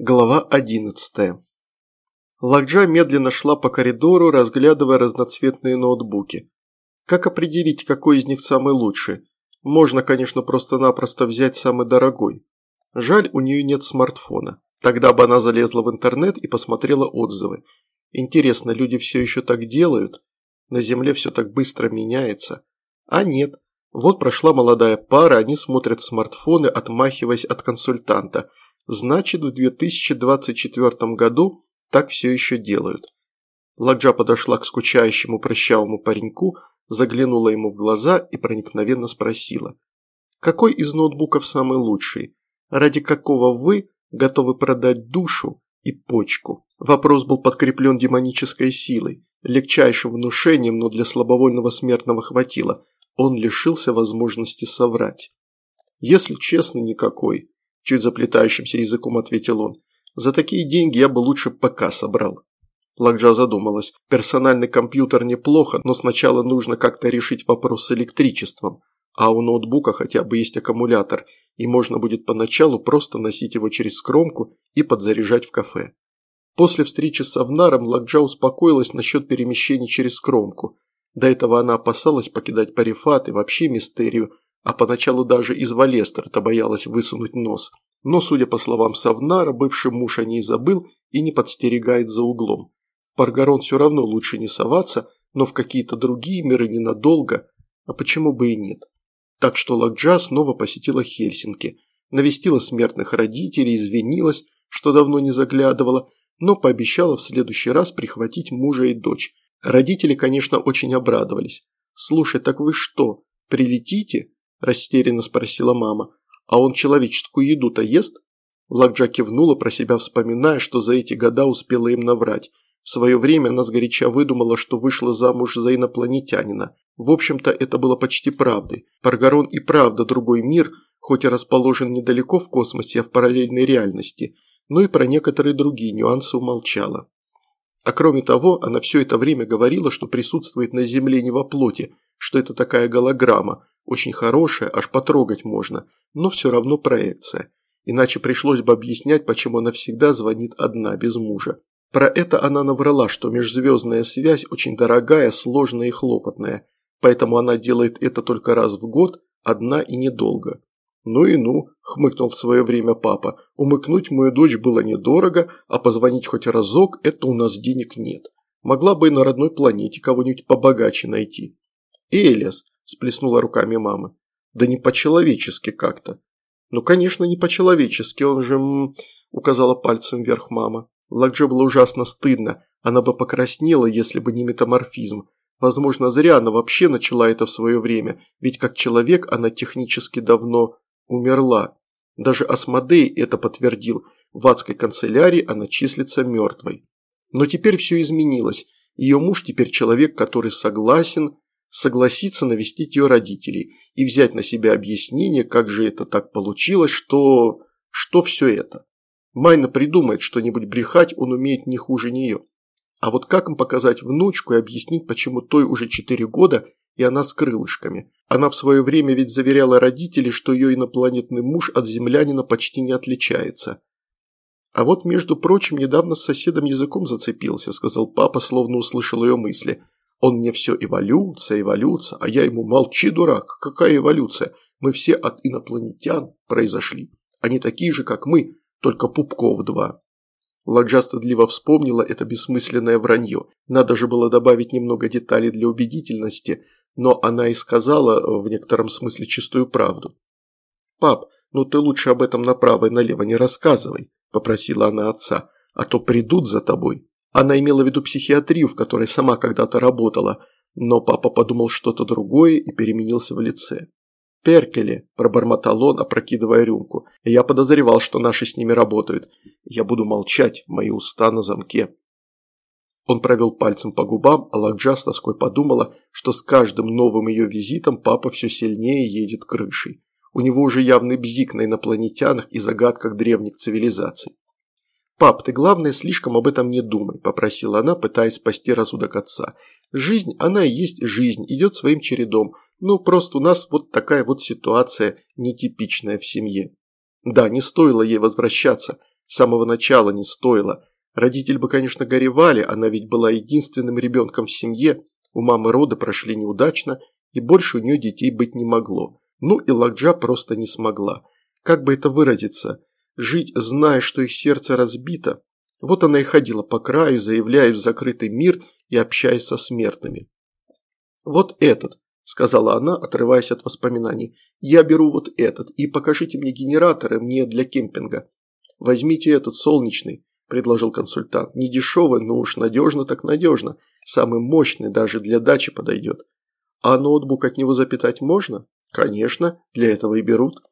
Глава 11. Лакджа медленно шла по коридору, разглядывая разноцветные ноутбуки. Как определить, какой из них самый лучший? Можно, конечно, просто-напросто взять самый дорогой. Жаль, у нее нет смартфона. Тогда бы она залезла в интернет и посмотрела отзывы. Интересно, люди все еще так делают? На Земле все так быстро меняется. А нет. Вот прошла молодая пара, они смотрят смартфоны, отмахиваясь от консультанта – Значит, в 2024 году так все еще делают. Ладжа подошла к скучающему прыщавому пареньку, заглянула ему в глаза и проникновенно спросила. «Какой из ноутбуков самый лучший? Ради какого вы готовы продать душу и почку?» Вопрос был подкреплен демонической силой, легчайшим внушением, но для слабовольного смертного хватило. Он лишился возможности соврать. Если честно, никакой. Чуть заплетающимся языком ответил он. За такие деньги я бы лучше ПК собрал. Лакджа задумалась. Персональный компьютер неплохо, но сначала нужно как-то решить вопрос с электричеством. А у ноутбука хотя бы есть аккумулятор, и можно будет поначалу просто носить его через кромку и подзаряжать в кафе. После встречи с Авнаром Лакджа успокоилась насчет перемещений через кромку. До этого она опасалась покидать Парифат и вообще мистерию, а поначалу даже из Валестер-то боялась высунуть нос. Но, судя по словам Савнара, бывший муж о ней забыл и не подстерегает за углом. В Паргарон все равно лучше не соваться, но в какие-то другие миры ненадолго, а почему бы и нет. Так что Лакджа снова посетила Хельсинки, навестила смертных родителей, извинилась, что давно не заглядывала, но пообещала в следующий раз прихватить мужа и дочь. Родители, конечно, очень обрадовались. «Слушай, так вы что, прилетите?» – растерянно спросила мама. «А он человеческую еду-то ест?» Лакджа кивнула про себя, вспоминая, что за эти года успела им наврать. В свое время она сгоряча выдумала, что вышла замуж за инопланетянина. В общем-то, это было почти правдой. Паргарон и правда другой мир, хоть и расположен недалеко в космосе, а в параллельной реальности, но и про некоторые другие нюансы умолчала. А кроме того, она все это время говорила, что присутствует на Земле не во плоти, что это такая голограмма, очень хорошая, аж потрогать можно, но все равно проекция. Иначе пришлось бы объяснять, почему она всегда звонит одна, без мужа. Про это она наврала, что межзвездная связь очень дорогая, сложная и хлопотная, поэтому она делает это только раз в год, одна и недолго. «Ну и ну», – хмыкнул в свое время папа, – «умыкнуть мою дочь было недорого, а позвонить хоть разок – это у нас денег нет. Могла бы и на родной планете кого-нибудь побогаче найти». «Элиас», – сплеснула руками мама, – «да не по-человечески как-то». «Ну, конечно, не по-человечески, он же...» указала пальцем вверх мама. Лакдже было ужасно стыдно, она бы покраснела, если бы не метаморфизм. Возможно, зря она вообще начала это в свое время, ведь как человек она технически давно умерла. Даже Асмодей это подтвердил, в адской канцелярии она числится мертвой. Но теперь все изменилось, ее муж теперь человек, который согласен, согласится навестить ее родителей и взять на себя объяснение, как же это так получилось, что... что все это. Майна придумает что-нибудь брехать, он умеет не хуже нее. А вот как им показать внучку и объяснить, почему той уже четыре года, и она с крылышками? Она в свое время ведь заверяла родителей, что ее инопланетный муж от землянина почти не отличается. А вот, между прочим, недавно с соседом языком зацепился, сказал папа, словно услышал ее мысли. Он мне все эволюция, эволюция, а я ему молчи, дурак, какая эволюция? Мы все от инопланетян произошли. Они такие же, как мы, только пупков два. Ладжа стыдливо вспомнила это бессмысленное вранье. Надо же было добавить немного деталей для убедительности – но она и сказала э, в некотором смысле чистую правду. «Пап, ну ты лучше об этом направо и налево не рассказывай», – попросила она отца, – «а то придут за тобой». Она имела в виду психиатрию, в которой сама когда-то работала, но папа подумал что-то другое и переменился в лице. «Перкеле», – пробормотал он, опрокидывая рюмку. «Я подозревал, что наши с ними работают. Я буду молчать, мои уста на замке». Он провел пальцем по губам, а Лакджа с тоской подумала, что с каждым новым ее визитом папа все сильнее едет крышей. У него уже явный бзик на инопланетянах и загадках древних цивилизаций. «Пап, ты, главное, слишком об этом не думай», – попросила она, пытаясь спасти рассудок отца. «Жизнь, она и есть жизнь, идет своим чередом. Ну, просто у нас вот такая вот ситуация, нетипичная в семье». Да, не стоило ей возвращаться. С самого начала не стоило. Родители бы, конечно, горевали, она ведь была единственным ребенком в семье, у мамы роды прошли неудачно, и больше у нее детей быть не могло. Ну и Лакджа просто не смогла. Как бы это выразиться? Жить, зная, что их сердце разбито. Вот она и ходила по краю, заявляя в закрытый мир и общаясь со смертными. «Вот этот», – сказала она, отрываясь от воспоминаний. «Я беру вот этот, и покажите мне генераторы мне для кемпинга. Возьмите этот солнечный, – предложил консультант. «Не дешевый, но уж надежно так надежно. Самый мощный даже для дачи подойдет. А ноутбук от него запитать можно? Конечно, для этого и берут».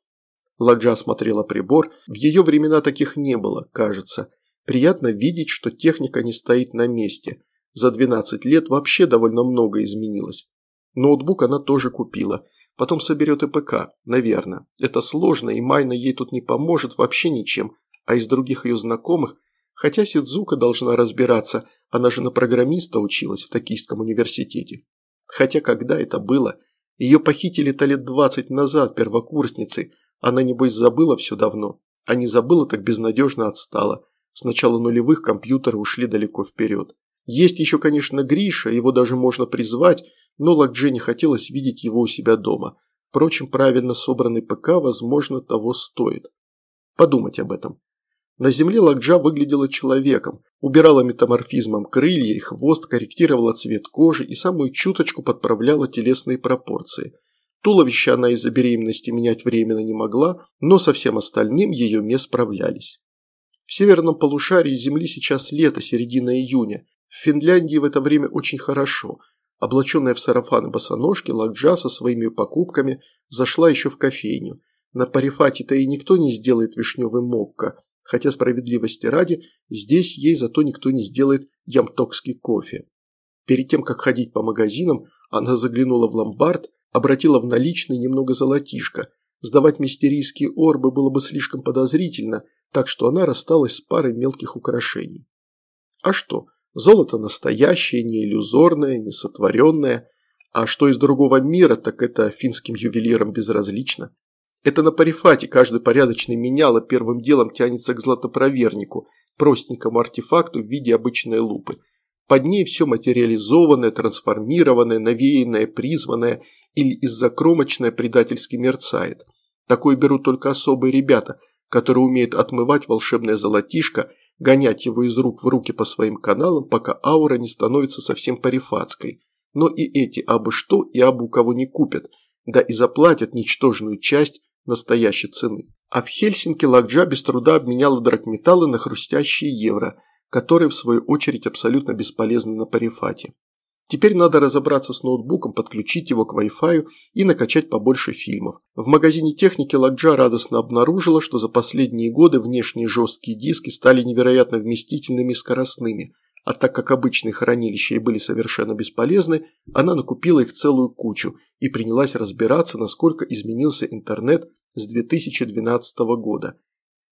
Ладжа смотрела прибор. В ее времена таких не было, кажется. Приятно видеть, что техника не стоит на месте. За 12 лет вообще довольно много изменилось. Ноутбук она тоже купила. Потом соберет и ПК, наверное. Это сложно, и Майна ей тут не поможет вообще ничем. А из других ее знакомых Хотя Сидзука должна разбираться, она же на программиста училась в Токийском университете. Хотя когда это было? Ее похитили-то лет двадцать назад, первокурсницы. Она, небось, забыла все давно. А не забыла, так безнадежно отстала. С начала нулевых компьютеры ушли далеко вперед. Есть еще, конечно, Гриша, его даже можно призвать, но Лакдже не хотелось видеть его у себя дома. Впрочем, правильно собранный ПК, возможно, того стоит. Подумать об этом. На земле Лакджа выглядела человеком, убирала метаморфизмом крылья и хвост, корректировала цвет кожи и самую чуточку подправляла телесные пропорции. Туловище она из-за беременности менять временно не могла, но со всем остальным ее не справлялись. В северном полушарии Земли сейчас лето, середина июня. В Финляндии в это время очень хорошо. Облаченная в сарафан и босоножки, Лакджа со своими покупками зашла еще в кофейню. На парифате-то и никто не сделает вишневый мокко, хотя справедливости ради, здесь ей зато никто не сделает ямтокский кофе. Перед тем, как ходить по магазинам, она заглянула в ломбард, обратила в наличный немного золотишко. Сдавать мистерийские орбы было бы слишком подозрительно, так что она рассталась с парой мелких украшений. А что, золото настоящее, не иллюзорное, не сотворенное. А что из другого мира, так это финским ювелирам безразлично. Это на парифате каждый порядочный меняло первым делом тянется к златопровернику, простенькому артефакту в виде обычной лупы. Под ней все материализованное, трансформированное, навеянное, призванное или из-за кромочное предательски мерцает. Такое берут только особые ребята, которые умеют отмывать волшебное золотишко, гонять его из рук в руки по своим каналам, пока аура не становится совсем парифатской. Но и эти абы что и абы у кого не купят, да и заплатят ничтожную часть настоящей цены. А в Хельсинки Лакджа без труда обменяла драгметаллы на хрустящие евро, которые в свою очередь абсолютно бесполезны на парифате. Теперь надо разобраться с ноутбуком, подключить его к Wi-Fi и накачать побольше фильмов. В магазине техники Лакджа радостно обнаружила, что за последние годы внешние жесткие диски стали невероятно вместительными и скоростными – а так как обычные хранилища и были совершенно бесполезны, она накупила их целую кучу и принялась разбираться, насколько изменился интернет с 2012 года.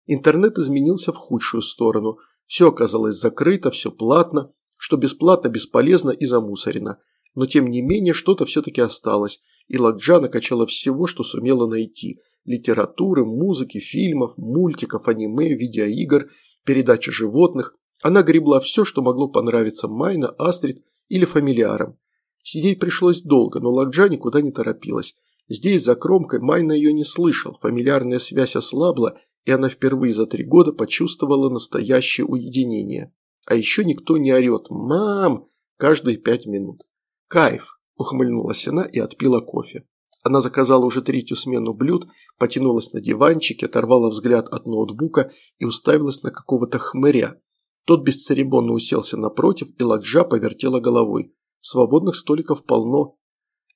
Интернет изменился в худшую сторону. Все оказалось закрыто, все платно, что бесплатно, бесполезно и замусорено. Но тем не менее что-то все-таки осталось, и Ладжа накачала всего, что сумела найти – литературы, музыки, фильмов, мультиков, аниме, видеоигр, передачи животных, она гребла все, что могло понравиться Майна, Астрид или фамилиарам. Сидеть пришлось долго, но Лакджа никуда не торопилась. Здесь, за кромкой, Майна ее не слышал, фамильярная связь ослабла, и она впервые за три года почувствовала настоящее уединение. А еще никто не орет «Мам!» каждые пять минут. «Кайф!» – ухмыльнулась она и отпила кофе. Она заказала уже третью смену блюд, потянулась на диванчике, оторвала взгляд от ноутбука и уставилась на какого-то хмыря, тот бесцеремонно уселся напротив, и Ладжа повертела головой. Свободных столиков полно.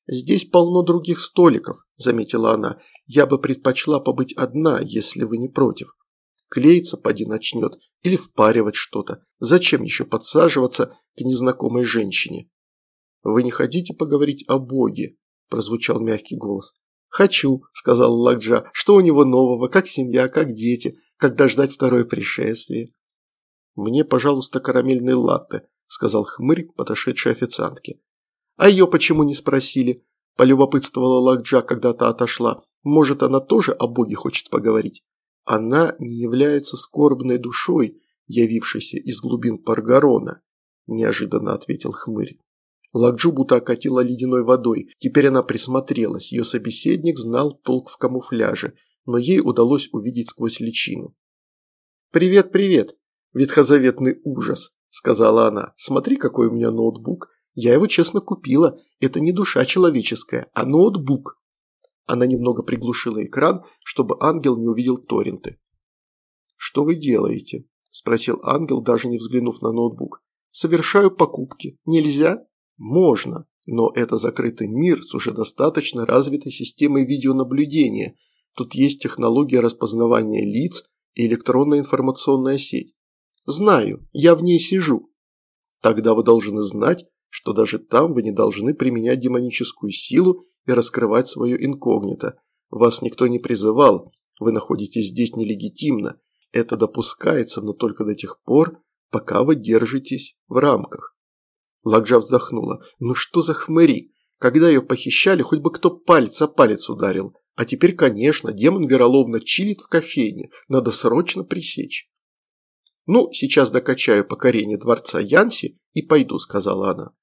«Здесь полно других столиков», – заметила она. «Я бы предпочла побыть одна, если вы не против. Клеиться поди начнет или впаривать что-то. Зачем еще подсаживаться к незнакомой женщине?» «Вы не хотите поговорить о Боге?» – прозвучал мягкий голос. «Хочу», – сказал Ладжа. «Что у него нового? Как семья, как дети? Когда ждать второе пришествие?» «Мне, пожалуйста, карамельный латте», – сказал хмырь подошедшей официантке. «А ее почему не спросили?» – полюбопытствовала Лакджа, когда та отошла. «Может, она тоже о боге хочет поговорить?» Она не является скорбной душой, явившейся из глубин Паргарона, неожиданно ответил хмырь. Лакджу будто окатила ледяной водой. Теперь она присмотрелась. Ее собеседник знал толк в камуфляже, но ей удалось увидеть сквозь личину. «Привет, привет! Ветхозаветный ужас!» – сказала она. «Смотри, какой у меня ноутбук. Я его честно купила. Это не душа человеческая, а ноутбук». Она немного приглушила экран, чтобы ангел не увидел торренты. «Что вы делаете?» – спросил ангел, даже не взглянув на ноутбук. «Совершаю покупки. Нельзя?» «Можно, но это закрытый мир с уже достаточно развитой системой видеонаблюдения. Тут есть технология распознавания лиц и электронная информационная сеть. Знаю, я в ней сижу. Тогда вы должны знать, что даже там вы не должны применять демоническую силу и раскрывать свое инкогнито. Вас никто не призывал, вы находитесь здесь нелегитимно. Это допускается, но только до тех пор, пока вы держитесь в рамках. Ладжа вздохнула. Ну что за хмыри? Когда ее похищали, хоть бы кто палец о палец ударил. А теперь, конечно, демон вероловно чилит в кофейне. Надо срочно пресечь. «Ну, сейчас докачаю покорение дворца Янси и пойду», – сказала она.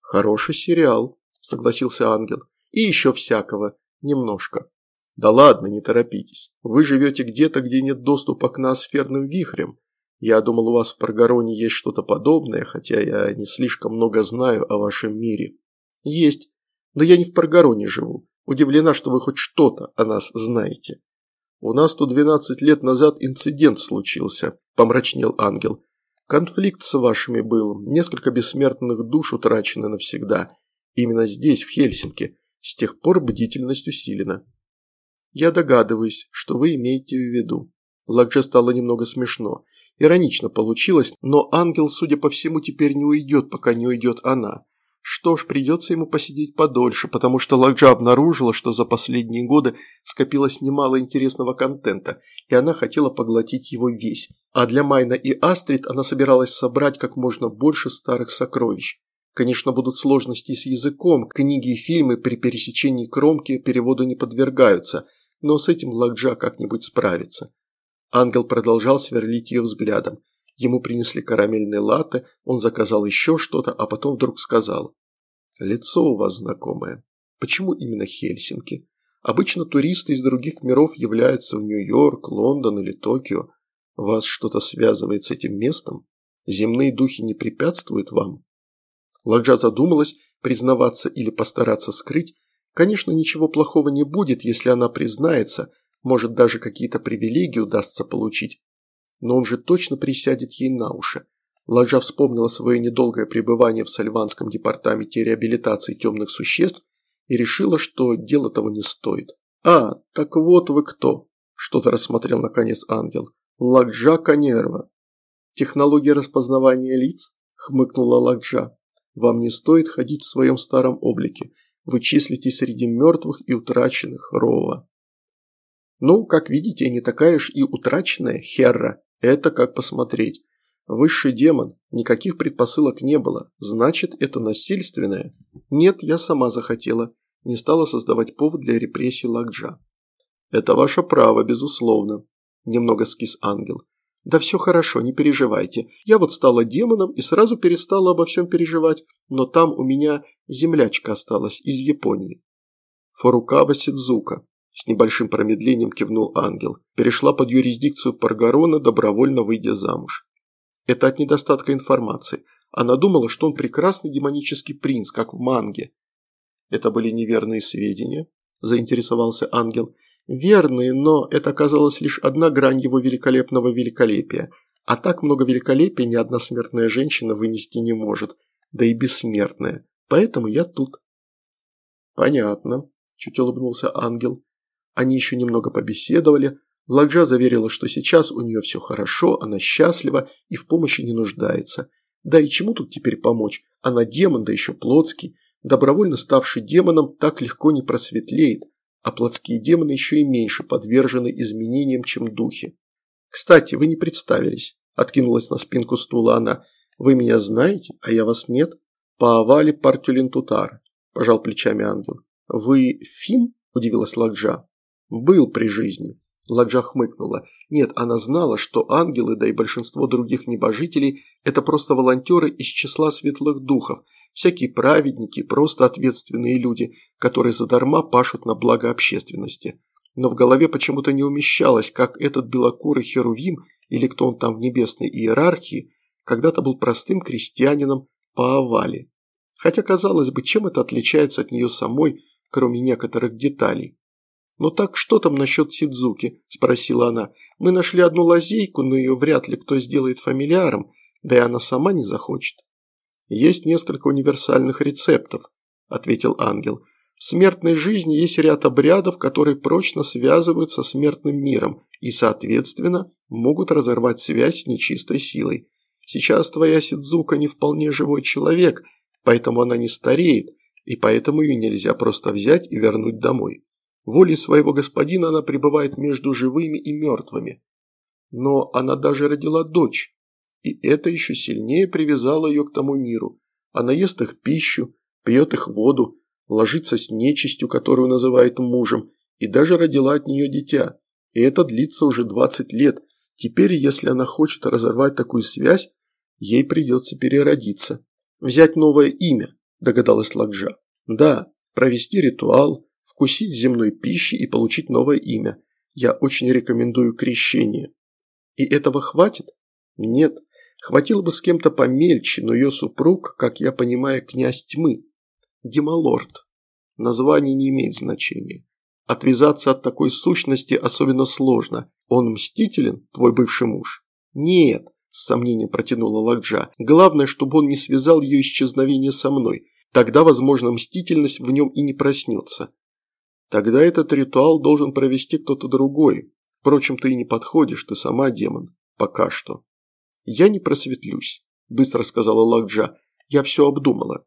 «Хороший сериал», – согласился ангел. «И еще всякого. Немножко». «Да ладно, не торопитесь. Вы живете где-то, где нет доступа к ноосферным вихрям. Я думал, у вас в Паргароне есть что-то подобное, хотя я не слишком много знаю о вашем мире». «Есть. Но я не в Паргароне живу. Удивлена, что вы хоть что-то о нас знаете». «У нас тут 12 лет назад инцидент случился», – помрачнел ангел. «Конфликт с вашими был, несколько бессмертных душ утрачены навсегда. Именно здесь, в Хельсинки. С тех пор бдительность усилена». «Я догадываюсь, что вы имеете в виду». Ладже стало немного смешно. Иронично получилось, но ангел, судя по всему, теперь не уйдет, пока не уйдет она. Что ж, придется ему посидеть подольше, потому что Ладжа обнаружила, что за последние годы скопилось немало интересного контента, и она хотела поглотить его весь. А для Майна и Астрид она собиралась собрать как можно больше старых сокровищ. Конечно, будут сложности с языком, книги и фильмы при пересечении кромки переводу не подвергаются, но с этим Ладжа как-нибудь справится. Ангел продолжал сверлить ее взглядом. Ему принесли карамельные латте, он заказал еще что-то, а потом вдруг сказал. «Лицо у вас знакомое. Почему именно Хельсинки? Обычно туристы из других миров являются в Нью-Йорк, Лондон или Токио. Вас что-то связывает с этим местом? Земные духи не препятствуют вам?» Ладжа задумалась, признаваться или постараться скрыть. Конечно, ничего плохого не будет, если она признается, может даже какие-то привилегии удастся получить но он же точно присядет ей на уши. Ладжа вспомнила свое недолгое пребывание в Сальванском департаменте реабилитации темных существ и решила, что дело того не стоит. «А, так вот вы кто!» – что-то рассмотрел наконец ангел. «Ладжа Канерва». «Технология распознавания лиц?» – хмыкнула Ладжа. «Вам не стоит ходить в своем старом облике. Вы числитесь среди мертвых и утраченных, Рова». «Ну, как видите, не такая уж и утраченная, Херра», это как посмотреть. Высший демон, никаких предпосылок не было, значит, это насильственное. Нет, я сама захотела, не стала создавать повод для репрессий Лакджа. Это ваше право, безусловно. Немного скис ангел. Да все хорошо, не переживайте. Я вот стала демоном и сразу перестала обо всем переживать, но там у меня землячка осталась из Японии. Фурукава Сидзука. С небольшим промедлением кивнул ангел. Перешла под юрисдикцию Паргарона, добровольно выйдя замуж. Это от недостатка информации. Она думала, что он прекрасный демонический принц, как в манге. Это были неверные сведения, заинтересовался ангел. Верные, но это оказалась лишь одна грань его великолепного великолепия. А так много великолепия ни одна смертная женщина вынести не может, да и бессмертная. Поэтому я тут. Понятно, чуть улыбнулся ангел. Они еще немного побеседовали. Ладжа заверила, что сейчас у нее все хорошо, она счастлива и в помощи не нуждается. Да и чему тут теперь помочь? Она демон, да еще плотский. Добровольно ставший демоном так легко не просветлеет, а плотские демоны еще и меньше подвержены изменениям, чем духи. «Кстати, вы не представились», – откинулась на спинку стула она. «Вы меня знаете, а я вас нет?» «По овале Партюлинтутар», – пожал плечами ангел. «Вы фин?» – удивилась Ладжа. «Был при жизни», – Ладжа хмыкнула. Нет, она знала, что ангелы, да и большинство других небожителей – это просто волонтеры из числа светлых духов, всякие праведники, просто ответственные люди, которые задарма пашут на благо общественности. Но в голове почему-то не умещалось, как этот белокурый херувим, или кто он там в небесной иерархии, когда-то был простым крестьянином по овале. Хотя, казалось бы, чем это отличается от нее самой, кроме некоторых деталей? «Ну так что там насчет Сидзуки?» – спросила она. «Мы нашли одну лазейку, но ее вряд ли кто сделает фамильяром, да и она сама не захочет». «Есть несколько универсальных рецептов», – ответил ангел. «В смертной жизни есть ряд обрядов, которые прочно связывают со смертным миром и, соответственно, могут разорвать связь с нечистой силой. Сейчас твоя Сидзука не вполне живой человек, поэтому она не стареет, и поэтому ее нельзя просто взять и вернуть домой. Волей своего господина она пребывает между живыми и мертвыми. Но она даже родила дочь, и это еще сильнее привязало ее к тому миру. Она ест их пищу, пьет их воду, ложится с нечистью, которую называет мужем, и даже родила от нее дитя. И это длится уже 20 лет. Теперь, если она хочет разорвать такую связь, ей придется переродиться. Взять новое имя, догадалась Лакжа. Да, провести ритуал, вкусить земной пищи и получить новое имя. Я очень рекомендую крещение. И этого хватит? Нет. Хватило бы с кем-то помельче, но ее супруг, как я понимаю, князь тьмы. Демалорд. Название не имеет значения. Отвязаться от такой сущности особенно сложно. Он мстителен, твой бывший муж? Нет, с сомнением протянула Ладжа. Главное, чтобы он не связал ее исчезновение со мной. Тогда, возможно, мстительность в нем и не проснется. Тогда этот ритуал должен провести кто-то другой. Впрочем, ты и не подходишь, ты сама демон. Пока что. Я не просветлюсь, быстро сказала Лакджа. Я все обдумала.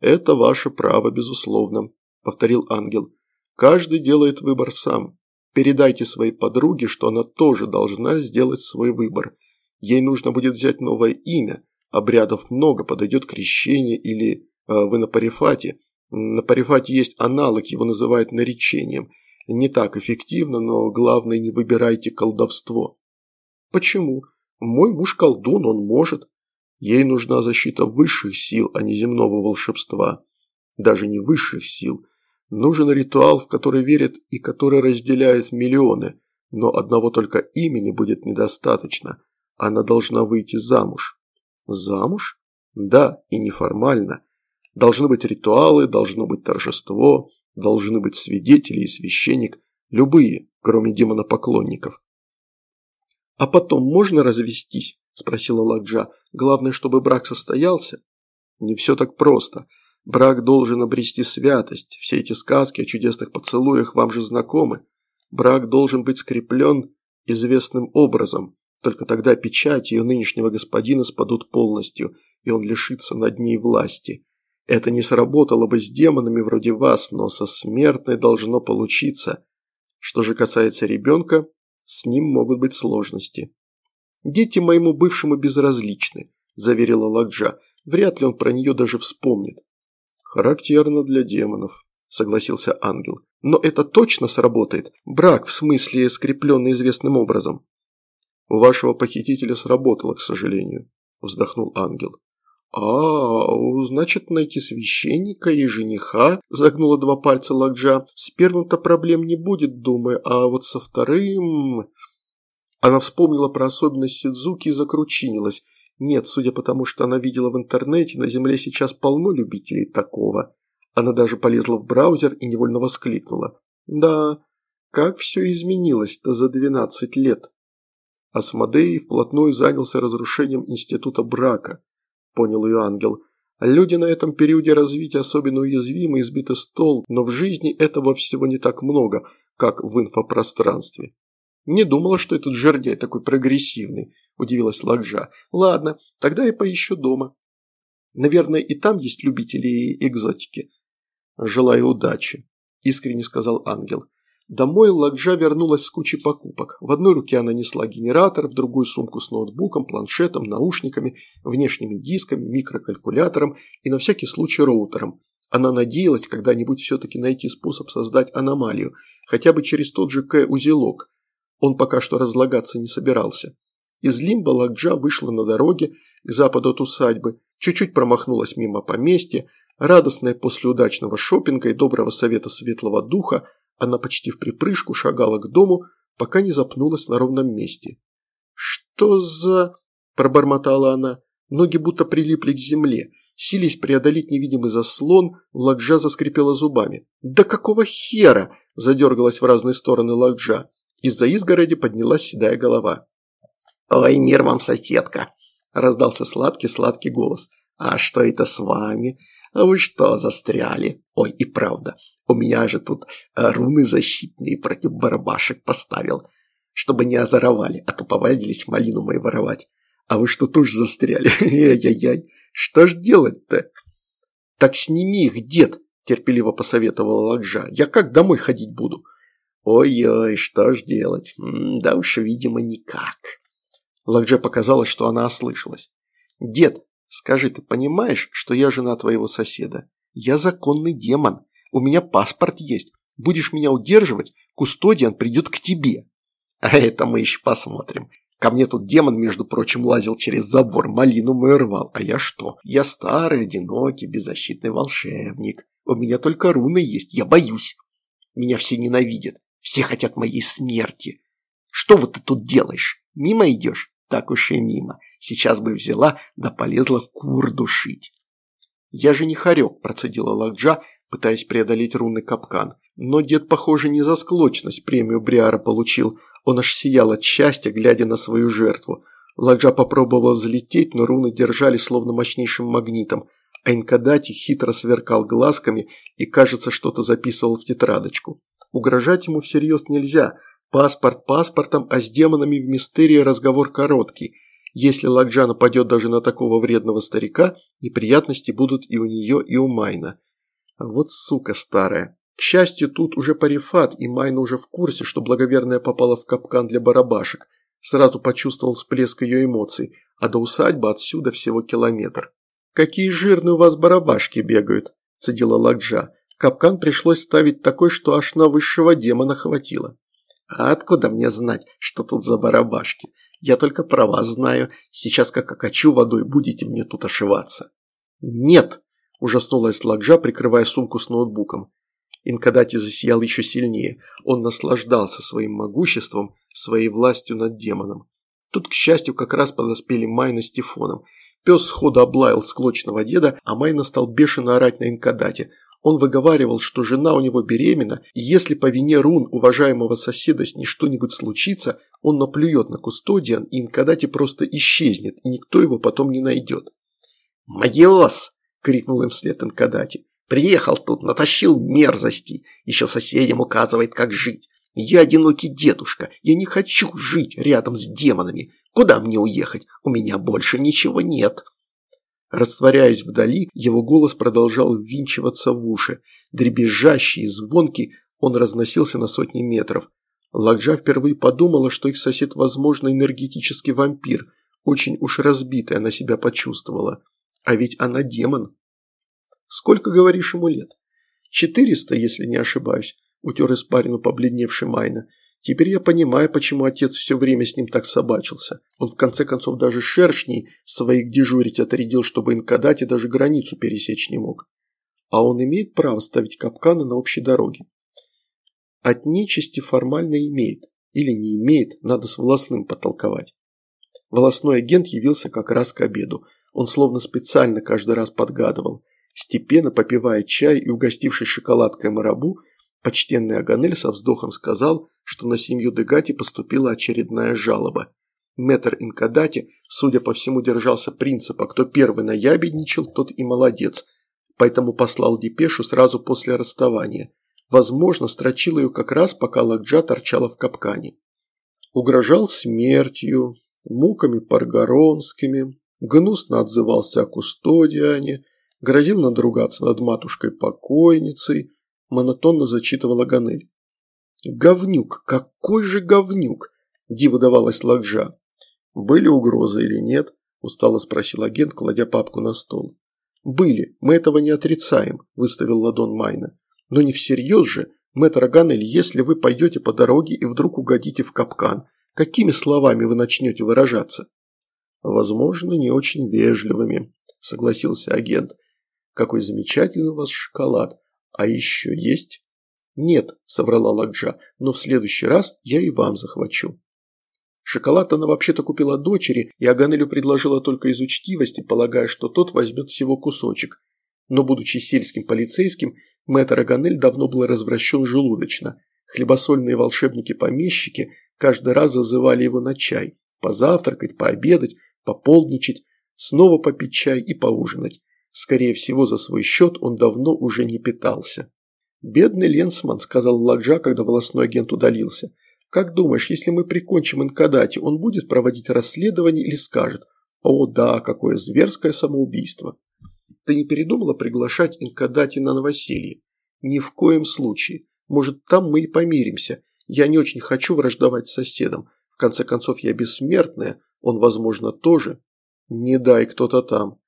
Это ваше право, безусловно, повторил ангел. Каждый делает выбор сам. Передайте своей подруге, что она тоже должна сделать свой выбор. Ей нужно будет взять новое имя. Обрядов много, подойдет крещение или э, вы на парифате. На парифате есть аналог, его называют наречением. Не так эффективно, но главное не выбирайте колдовство. Почему? Мой муж колдун, он может. Ей нужна защита высших сил, а не земного волшебства. Даже не высших сил. Нужен ритуал, в который верят и который разделяют миллионы. Но одного только имени будет недостаточно. Она должна выйти замуж. Замуж? Да, и неформально. Должны быть ритуалы, должно быть торжество, должны быть свидетели и священник, любые, кроме демонопоклонников. «А потом можно развестись?» – спросила Ладжа. «Главное, чтобы брак состоялся?» «Не все так просто. Брак должен обрести святость. Все эти сказки о чудесных поцелуях вам же знакомы. Брак должен быть скреплен известным образом. Только тогда печать ее нынешнего господина спадут полностью, и он лишится над ней власти. Это не сработало бы с демонами вроде вас, но со смертной должно получиться. Что же касается ребенка, с ним могут быть сложности. «Дети моему бывшему безразличны», – заверила Ладжа. «Вряд ли он про нее даже вспомнит». «Характерно для демонов», – согласился ангел. «Но это точно сработает? Брак, в смысле, скрепленный известным образом?» «У вашего похитителя сработало, к сожалению», – вздохнул ангел. «А, значит, найти священника и жениха», – загнула два пальца Лакджа. «С первым-то проблем не будет, думаю, а вот со вторым...» Она вспомнила про особенность Сидзуки и закручинилась. Нет, судя по тому, что она видела в интернете, на Земле сейчас полно любителей такого. Она даже полезла в браузер и невольно воскликнула. «Да, как все изменилось-то за двенадцать лет?» Асмодей вплотную занялся разрушением института брака – понял ее ангел. Люди на этом периоде развития особенно уязвимы и сбиты с толк, но в жизни этого всего не так много, как в инфопространстве. Не думала, что этот жердяй такой прогрессивный, удивилась Лакжа. Ладно, тогда я поищу дома. Наверное, и там есть любители экзотики. Желаю удачи, искренне сказал ангел. Домой Ладжа вернулась с кучей покупок. В одной руке она несла генератор, в другую сумку с ноутбуком, планшетом, наушниками, внешними дисками, микрокалькулятором и на всякий случай роутером. Она надеялась когда-нибудь все-таки найти способ создать аномалию, хотя бы через тот же К-узелок. Он пока что разлагаться не собирался. Из Лимба Лакджа вышла на дороге к западу от усадьбы, чуть-чуть промахнулась мимо поместья, радостная после удачного шопинга и доброго совета светлого духа, она почти в припрыжку шагала к дому, пока не запнулась на ровном месте. «Что за...» – пробормотала она. Ноги будто прилипли к земле. Сились преодолеть невидимый заслон, Лакджа заскрипела зубами. «Да какого хера?» – задергалась в разные стороны Лакджа. Из-за изгороди поднялась седая голова. «Ой, мир вам, соседка!» – раздался сладкий-сладкий голос. «А что это с вами? А вы что, застряли? Ой, и правда, у меня же тут э, руны защитные против барабашек поставил, чтобы не озоровали, а то повадились малину мою воровать. А вы что тоже застряли? Ай-яй-яй, что ж делать-то?» «Так сними их, дед!» – терпеливо посоветовала Ладжа. «Я как домой ходить буду?» «Ой-ой, что ж делать? Да уж, видимо, никак». Лакдже показалось, что она ослышалась. «Дед, скажи, ты понимаешь, что я жена твоего соседа? Я законный демон. У меня паспорт есть. Будешь меня удерживать, кустодиан придет к тебе». «А это мы еще посмотрим. Ко мне тут демон, между прочим, лазил через забор, малину мою рвал. А я что? Я старый, одинокий, беззащитный волшебник. У меня только руны есть, я боюсь. Меня все ненавидят, все хотят моей смерти. Что вот ты тут делаешь? Мимо идешь? Так уж и мимо. Сейчас бы взяла, да полезла кур душить. «Я же не хорек», – процедила Лакджа, пытаясь преодолеть рунный капкан. Но дед, похоже, не за склочность премию Бриара получил. Он аж сиял от счастья, глядя на свою жертву. Ладжа попробовала взлететь, но руны держали словно мощнейшим магнитом, а Инкадати хитро сверкал глазками и, кажется, что-то записывал в тетрадочку. Угрожать ему всерьез нельзя – Паспорт паспортом, а с демонами в мистерии разговор короткий. Если Лакджа нападет даже на такого вредного старика, неприятности будут и у нее, и у Майна. Вот сука старая. К счастью, тут уже парифат, и Майна уже в курсе, что благоверная попала в капкан для барабашек. Сразу почувствовал всплеск ее эмоций, а до усадьбы отсюда всего километр. «Какие жирные у вас барабашки бегают», – цедила Лакджа. Капкан пришлось ставить такой, что аж на высшего демона хватило. А откуда мне знать, что тут за барабашки? Я только про вас знаю. Сейчас как окачу водой, будете мне тут ошиваться». «Нет!» – ужаснулась Ладжа, прикрывая сумку с ноутбуком. Инкадати засиял еще сильнее. Он наслаждался своим могуществом, своей властью над демоном. Тут, к счастью, как раз подоспели Майна с Тифоном. Пес сходу облаял склочного деда, а Майна стал бешено орать на Инкадате – он выговаривал, что жена у него беременна, и если по вине рун уважаемого соседа с ней что-нибудь случится, он наплюет на кустодиан, и Инкадати просто исчезнет, и никто его потом не найдет. «Магиос!» – крикнул им вслед Инкадати. «Приехал тут, натащил мерзости, еще соседям указывает, как жить. Я одинокий дедушка, я не хочу жить рядом с демонами. Куда мне уехать? У меня больше ничего нет». Растворяясь вдали, его голос продолжал ввинчиваться в уши. Дребезжащий и звонкий, он разносился на сотни метров. Лакжа впервые подумала, что их сосед, возможно, энергетический вампир. Очень уж разбитая она себя почувствовала. А ведь она демон. «Сколько, говоришь, ему лет?» «Четыреста, если не ошибаюсь», – утер испарину побледневший Майна. Теперь я понимаю, почему отец все время с ним так собачился. Он в конце концов даже шершней своих дежурить отрядил, чтобы инкадати даже границу пересечь не мог. А он имеет право ставить капканы на общей дороге. От нечисти формально имеет. Или не имеет, надо с волосным потолковать. Волосной агент явился как раз к обеду. Он словно специально каждый раз подгадывал. Степенно попивая чай и угостившись шоколадкой марабу, почтенный Аганель со вздохом сказал, что на семью Дегати поступила очередная жалоба. Мэтр Инкадати, судя по всему, держался принципа «кто первый наябедничал, тот и молодец», поэтому послал депешу сразу после расставания. Возможно, строчил ее как раз, пока Лакджа торчала в капкане. Угрожал смертью, муками паргоронскими, гнусно отзывался о кустодиане, грозил надругаться над матушкой-покойницей, монотонно зачитывала Ганель. «Говнюк! Какой же говнюк!» – диво давалась Лакжа. «Были угрозы или нет?» – устало спросил агент, кладя папку на стол. «Были, мы этого не отрицаем», – выставил ладон Майна. «Но не всерьез же, Мэтр Аганель, если вы пойдете по дороге и вдруг угодите в капкан, какими словами вы начнете выражаться?» «Возможно, не очень вежливыми», – согласился агент. «Какой замечательный у вас шоколад. А еще есть?» «Нет», – соврала Ладжа, – «но в следующий раз я и вам захвачу». Шоколад она вообще-то купила дочери, и Аганелю предложила только из учтивости, полагая, что тот возьмет всего кусочек. Но, будучи сельским полицейским, мэтр Аганель давно был развращен желудочно. Хлебосольные волшебники-помещики каждый раз зазывали его на чай. Позавтракать, пообедать, пополничать, снова попить чай и поужинать. Скорее всего, за свой счет он давно уже не питался. «Бедный Ленсман», – сказал Ладжа, когда волосной агент удалился – как думаешь, если мы прикончим Инкадати, он будет проводить расследование или скажет «О да, какое зверское самоубийство». Ты не передумала приглашать Инкадати на новоселье? Ни в коем случае. Может, там мы и помиримся. Я не очень хочу враждовать с соседом. В конце концов, я бессмертная, он, возможно, тоже. Не дай кто-то там.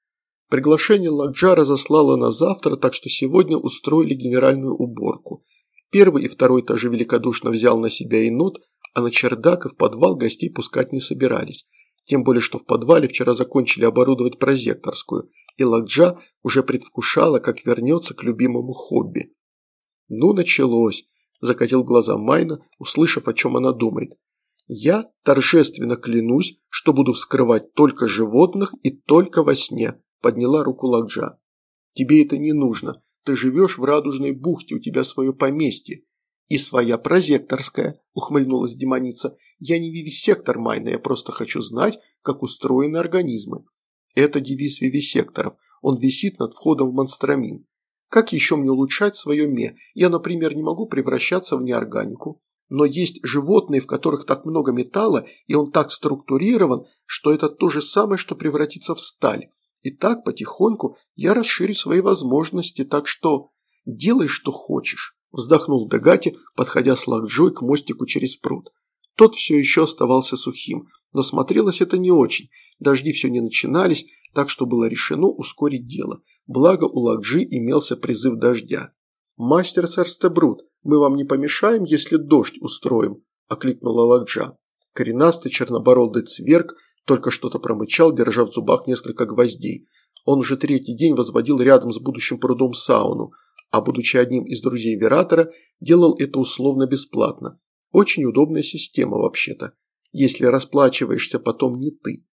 Приглашение Ладжа разослала на завтра, так что сегодня устроили генеральную уборку. Первый и второй этажи великодушно взял на себя енот, а на чердак и в подвал гостей пускать не собирались. Тем более, что в подвале вчера закончили оборудовать прозекторскую, и Лакджа уже предвкушала, как вернется к любимому хобби. «Ну, началось», – закатил глаза Майна, услышав, о чем она думает. «Я торжественно клянусь, что буду вскрывать только животных и только во сне», – подняла руку Лакджа. «Тебе это не нужно», ты живешь в радужной бухте, у тебя свое поместье. И своя прозекторская, ухмыльнулась демоница. Я не вивисектор Майна, я просто хочу знать, как устроены организмы. Это девиз вивисекторов. Он висит над входом в монстрамин. Как еще мне улучшать свое ме? Я, например, не могу превращаться в неорганику. Но есть животные, в которых так много металла, и он так структурирован, что это то же самое, что превратиться в сталь. И так потихоньку я расширю свои возможности, так что делай, что хочешь», – вздохнул Дегати, подходя с Лакджой к мостику через пруд. Тот все еще оставался сухим, но смотрелось это не очень, дожди все не начинались, так что было решено ускорить дело, благо у Лакджи имелся призыв дождя. «Мастер Сарстебрут, мы вам не помешаем, если дождь устроим», – окликнула Лакджа. Коренастый чернобородый цверк только что-то промычал, держа в зубах несколько гвоздей. Он уже третий день возводил рядом с будущим прудом сауну, а будучи одним из друзей Вератора, делал это условно бесплатно. Очень удобная система вообще-то, если расплачиваешься потом не ты.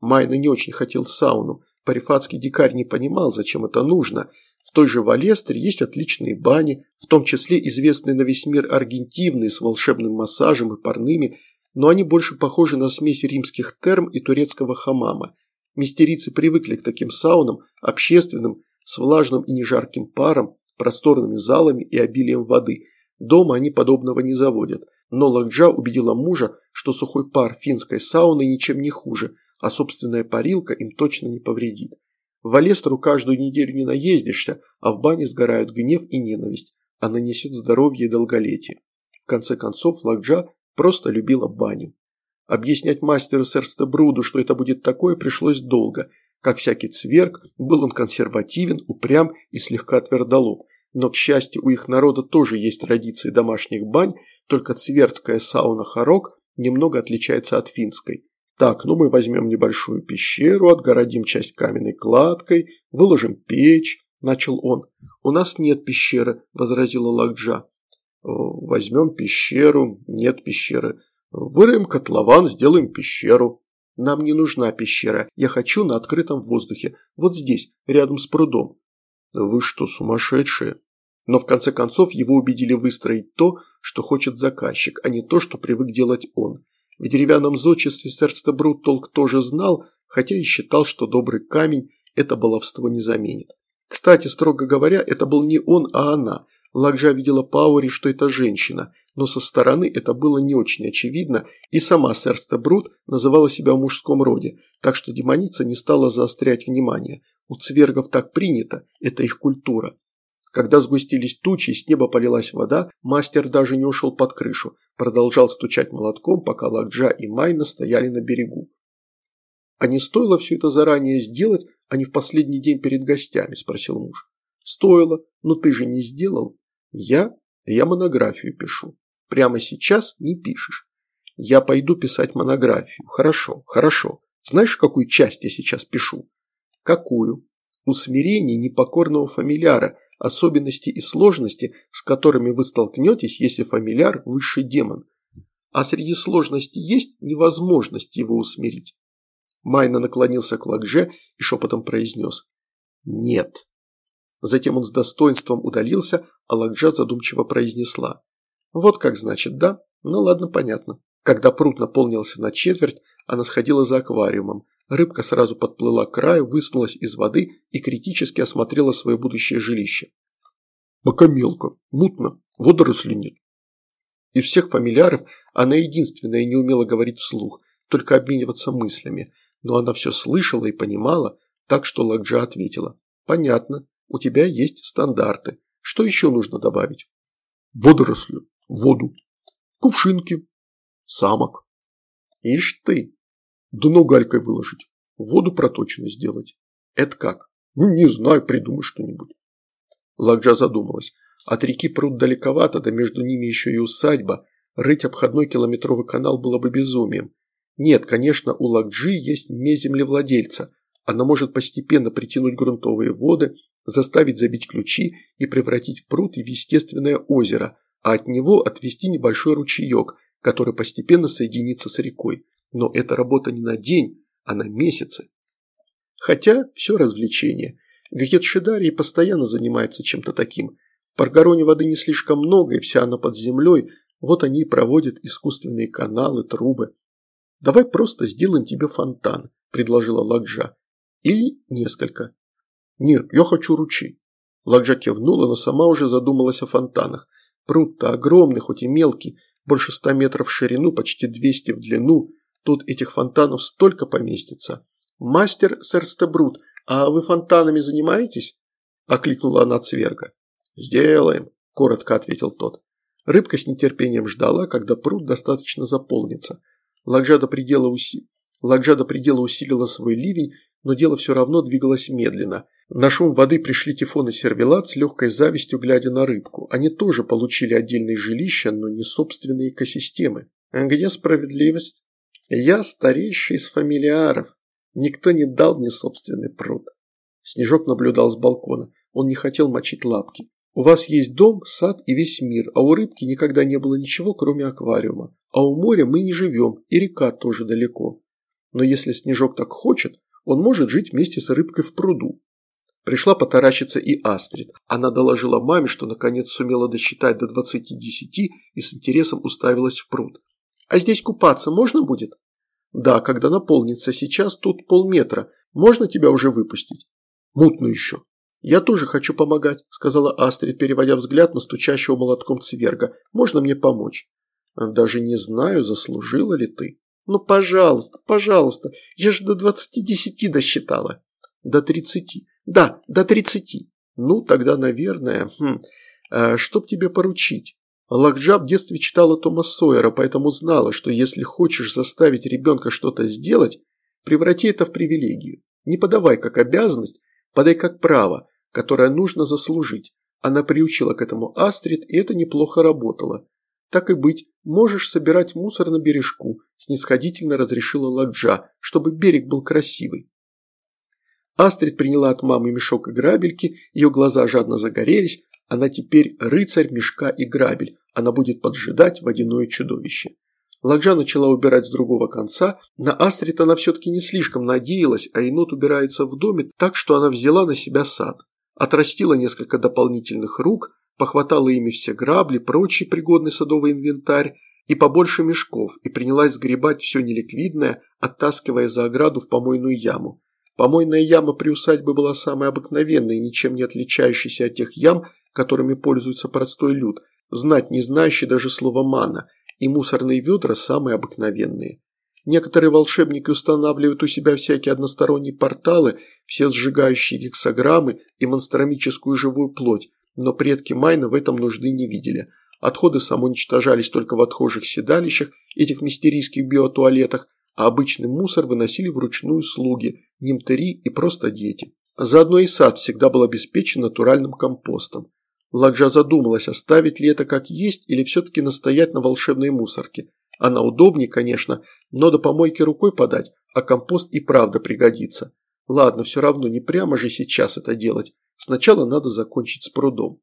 Майна не очень хотел сауну, парифатский дикарь не понимал, зачем это нужно. В той же Валестре есть отличные бани, в том числе известные на весь мир аргентивные с волшебным массажем и парными, но они больше похожи на смесь римских терм и турецкого хамама. Мистерицы привыкли к таким саунам, общественным, с влажным и нежарким паром, просторными залами и обилием воды. Дома они подобного не заводят. Но Лакджа убедила мужа, что сухой пар финской сауны ничем не хуже, а собственная парилка им точно не повредит. В Алестру каждую неделю не наездишься, а в бане сгорают гнев и ненависть. Она несет здоровье и долголетие. В конце концов, Лакджа Просто любила баню. Объяснять мастеру Серстебруду, что это будет такое, пришлось долго. Как всякий цверг, был он консервативен, упрям и слегка твердолоб. Но, к счастью, у их народа тоже есть традиции домашних бань, только цвергская сауна Харок немного отличается от финской. Так, ну мы возьмем небольшую пещеру, отгородим часть каменной кладкой, выложим печь, начал он. У нас нет пещеры, возразила Лакджа. Возьмем пещеру, нет пещеры. Вырыем котлован, сделаем пещеру. Нам не нужна пещера, я хочу на открытом воздухе, вот здесь, рядом с прудом. Вы что, сумасшедшие? Но в конце концов его убедили выстроить то, что хочет заказчик, а не то, что привык делать он. В деревянном зодчестве Серстебрут толк тоже знал, хотя и считал, что добрый камень это баловство не заменит. Кстати, строго говоря, это был не он, а она – Лакжа видела Паури, что это женщина, но со стороны это было не очень очевидно, и сама Серста Брут называла себя в мужском роде, так что демоница не стала заострять внимание. У цвергов так принято, это их культура. Когда сгустились тучи и с неба полилась вода, мастер даже не ушел под крышу, продолжал стучать молотком, пока Лакджа и Майна стояли на берегу. «А не стоило все это заранее сделать, а не в последний день перед гостями?» – спросил муж. «Стоило, но ты же не сделал». «Я? Я монографию пишу. Прямо сейчас не пишешь. Я пойду писать монографию. Хорошо, хорошо. Знаешь, какую часть я сейчас пишу? Какую? Усмирение непокорного фамильяра, особенности и сложности, с которыми вы столкнетесь, если фамильяр – высший демон. А среди сложностей есть невозможность его усмирить. Майна наклонился к Лакже и шепотом произнес «Нет». Затем он с достоинством удалился, а Лакджа задумчиво произнесла «Вот как значит, да? Ну ладно, понятно». Когда пруд наполнился на четверть, она сходила за аквариумом. Рыбка сразу подплыла к краю, высунулась из воды и критически осмотрела свое будущее жилище. «Пока мелко, мутно, водорослей нет». Из всех фамильяров она единственная не умела говорить вслух, только обмениваться мыслями, но она все слышала и понимала, так что Лакджа ответила. «Понятно, у тебя есть стандарты. Что еще нужно добавить?» «Водоросли, воду, кувшинки, самок». «Ишь ты!» «Дно галькой выложить, воду проточно сделать. Это как?» «Ну, не знаю, придумай что-нибудь». Лакджа задумалась. От реки пруд далековато, да между ними еще и усадьба. Рыть обходной километровый канал было бы безумием. Нет, конечно, у Лакджи есть землевладельца. Она может постепенно притянуть грунтовые воды, заставить забить ключи и превратить в пруд в естественное озеро, а от него отвести небольшой ручеек, который постепенно соединится с рекой. Но это работа не на день, а на месяцы. Хотя все развлечение. Гекет Шидарий постоянно занимается чем-то таким. В Паргароне воды не слишком много, и вся она под землей, вот они и проводят искусственные каналы, трубы. «Давай просто сделаем тебе фонтан», – предложила Ладжа. «Или несколько». «Нет, я хочу ручей». Ладжа кивнула, но сама уже задумалась о фонтанах. Пруд-то огромный, хоть и мелкий, больше ста метров в ширину, почти двести в длину. Тут этих фонтанов столько поместится. «Мастер Серстебрут, а вы фонтанами занимаетесь?» – окликнула она Цверга. «Сделаем», – коротко ответил тот. Рыбка с нетерпением ждала, когда пруд достаточно заполнится. Ладжа до предела, уси... Ладжа до предела усилила свой ливень, но дело все равно двигалось медленно. На шум воды пришли Тифон и Сервелат с легкой завистью, глядя на рыбку. Они тоже получили отдельные жилища, но не собственные экосистемы. Где справедливость? Я старейший из фамилиаров. Никто не дал мне собственный пруд. Снежок наблюдал с балкона. Он не хотел мочить лапки. У вас есть дом, сад и весь мир, а у рыбки никогда не было ничего, кроме аквариума. А у моря мы не живем, и река тоже далеко. Но если Снежок так хочет, он может жить вместе с рыбкой в пруду. Пришла потаращиться и Астрид. Она доложила маме, что наконец сумела досчитать до двадцати десяти и с интересом уставилась в пруд. «А здесь купаться можно будет?» «Да, когда наполнится. Сейчас тут полметра. Можно тебя уже выпустить?» «Мутно еще». «Я тоже хочу помогать», – сказала Астрид, переводя взгляд на стучащего молотком цверга. «Можно мне помочь?» «Даже не знаю, заслужила ли ты». «Ну, пожалуйста, пожалуйста, я же до двадцати десяти досчитала». «До тридцати. Да, до тридцати». «Ну, тогда, наверное, хм, а чтоб тебе поручить?» Лакджа в детстве читала Тома Сойера, поэтому знала, что если хочешь заставить ребенка что-то сделать, преврати это в привилегию. Не подавай как обязанность, подай как право, которое нужно заслужить. Она приучила к этому Астрид, и это неплохо работало. Так и быть, можешь собирать мусор на бережку, снисходительно разрешила Ладжа, чтобы берег был красивый. Астрид приняла от мамы мешок и грабельки, ее глаза жадно загорелись, она теперь рыцарь мешка и грабель, она будет поджидать водяное чудовище. Ладжа начала убирать с другого конца, на Астрид она все-таки не слишком надеялась, а енот убирается в доме, так что она взяла на себя сад. Отрастила несколько дополнительных рук, похватала ими все грабли, прочий пригодный садовый инвентарь и побольше мешков, и принялась сгребать все неликвидное, оттаскивая за ограду в помойную яму. Помойная яма при усадьбе была самой обыкновенной, ничем не отличающейся от тех ям, которыми пользуется простой люд, знать не знающий даже слова «мана», и мусорные ведра самые обыкновенные. Некоторые волшебники устанавливают у себя всякие односторонние порталы, все сжигающие гексограммы и монстромическую живую плоть, но предки Майна в этом нужды не видели. Отходы самоуничтожались только в отхожих седалищах, этих мистерийских биотуалетах, а обычный мусор выносили вручную слуги, немтери и просто дети. Заодно и сад всегда был обеспечен натуральным компостом. Ладжа задумалась, оставить ли это как есть или все-таки настоять на волшебной мусорке. Она удобнее, конечно, но до помойки рукой подать, а компост и правда пригодится. Ладно, все равно не прямо же сейчас это делать. Сначала надо закончить с прудом.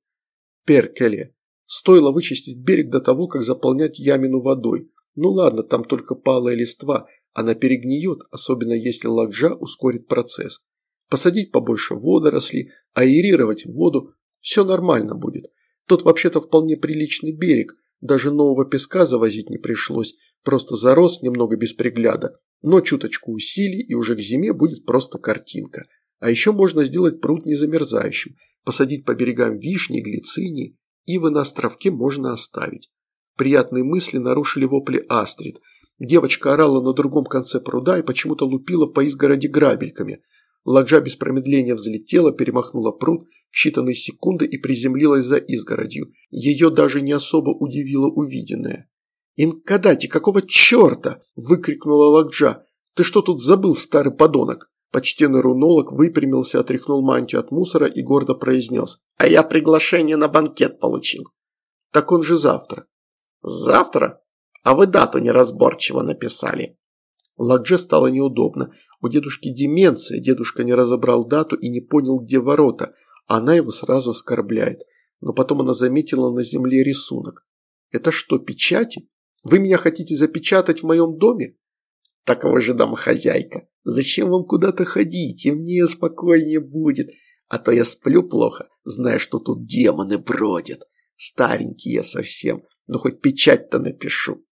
Перкеле. Стоило вычистить берег до того, как заполнять ямину водой. Ну ладно, там только палая листва, она перегниет, особенно если лакжа ускорит процесс. Посадить побольше водорослей, аэрировать воду, все нормально будет. Тут вообще-то вполне приличный берег, даже нового песка завозить не пришлось, просто зарос немного без пригляда, но чуточку усилий и уже к зиме будет просто картинка. А еще можно сделать пруд незамерзающим, посадить по берегам вишни, глицинии, ивы на островке можно оставить. Приятные мысли нарушили вопли Астрид. Девочка орала на другом конце пруда и почему-то лупила по изгороди грабельками – Ладжа без промедления взлетела, перемахнула пруд в считанные секунды и приземлилась за изгородью. Ее даже не особо удивило увиденное. «Инкадати, какого черта?» – выкрикнула Ладжа. «Ты что тут забыл, старый подонок?» Почтенный рунолог выпрямился, отряхнул мантию от мусора и гордо произнес. «А я приглашение на банкет получил». «Так он же завтра». «Завтра? А вы дату неразборчиво написали». Ладже стало неудобно. У дедушки деменция, дедушка не разобрал дату и не понял, где ворота, она его сразу оскорбляет. Но потом она заметила на земле рисунок. «Это что, печати? Вы меня хотите запечатать в моем доме?» «Такого же домохозяйка. Зачем вам куда-то ходить? И мне спокойнее будет. А то я сплю плохо, зная, что тут демоны бродят. Старенький я совсем, но хоть печать-то напишу».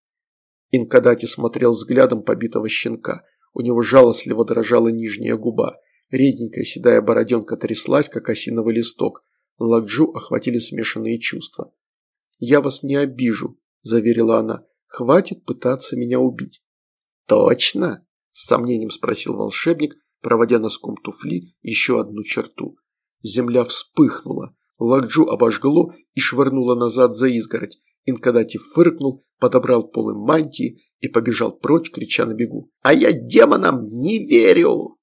Инкадати смотрел взглядом побитого щенка. У него жалостливо дрожала нижняя губа. Реденькая седая бороденка тряслась, как осиновый листок. Ладжу охватили смешанные чувства. «Я вас не обижу», – заверила она. «Хватит пытаться меня убить». «Точно?» – с сомнением спросил волшебник, проводя носком туфли еще одну черту. Земля вспыхнула. Ладжу обожгло и швырнуло назад за изгородь. Инкадати фыркнул, подобрал полы мантии и побежал прочь, крича на бегу. «А я демонам не верю!»